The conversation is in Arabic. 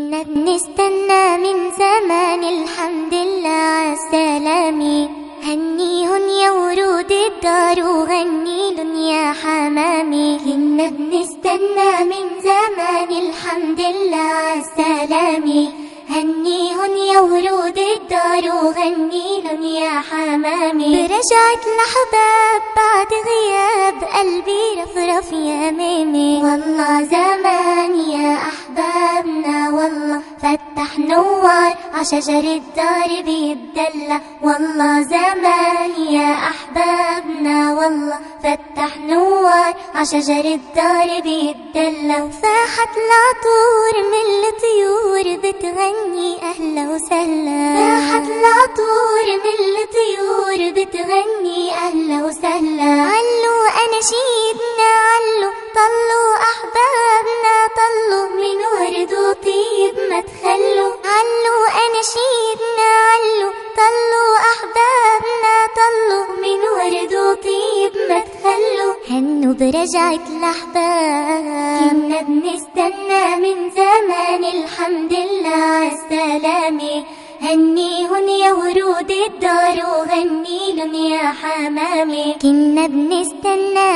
كنا بنستنى من زمان الحمد لله عالسلامة هنيهن يا ورود الدار وغنيلن يا حمامي. كنا بنستنى من زمان الحمد لله عالسلامة هنيهن يا ورود الدار وغنيلن يا حمامي. برجعت الأحباب بعد غياب قلبي رفرف يا ميمي. والله زمان عشجر الدار بيتدلى والله زمان يا أحبابنا والله فتح نوار. عشجر الدار بيتدلى وفاحت العطور من الطيور بتغني أهلا وسهلا. فاحت العطور من الطيور بتغني أهلا علوا أناشيدنا علوا طلوا أحبابنا طلوا من ورد وطيب ما تخلوا. هنوا برجعت الأحباب. كنا بنستنى من زمان الحمد لله عالسلامة هنيهن يا ورود الدار وغنيلن يا حمامي كنا بنستنى